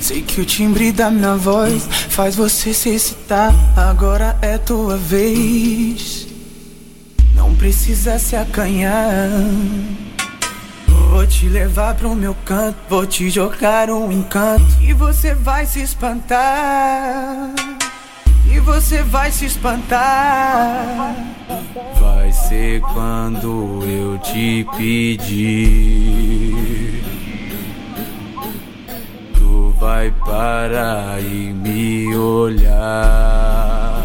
Sei que o timbre da minha voz faz você se excitar. Agora é tua vez. Não precisa se acanhar. Vou te levar pro meu canto, vou te jogar um encanto e você vai se espantar. E você vai se espantar. Vai ser quando eu te pedir. Vai parar e me olhar.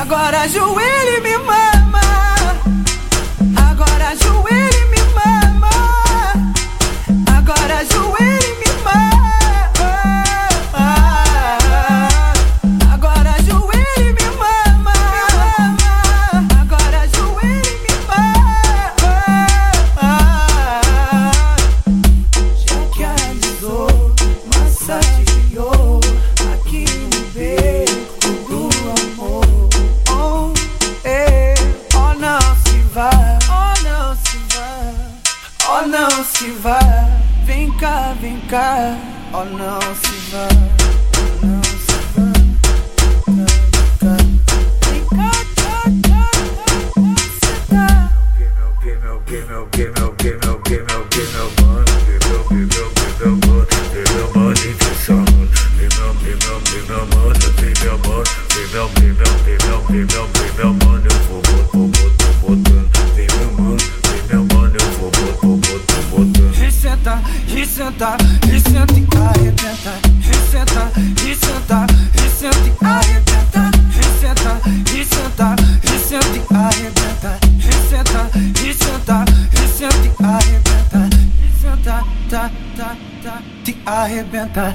Agora ajoelha e me mama. Oh não se vá. Vem cá, vem cá, oh não se vá, oh não se vá. Vem e senta, e senta e arrebenta. E senta, e senta, e senta e arrebenta. E senta, e senta, e senta e arrebenta. E senta, e senta, e senta e arrebenta. E senta, tá, tá, tá, te arrebenta.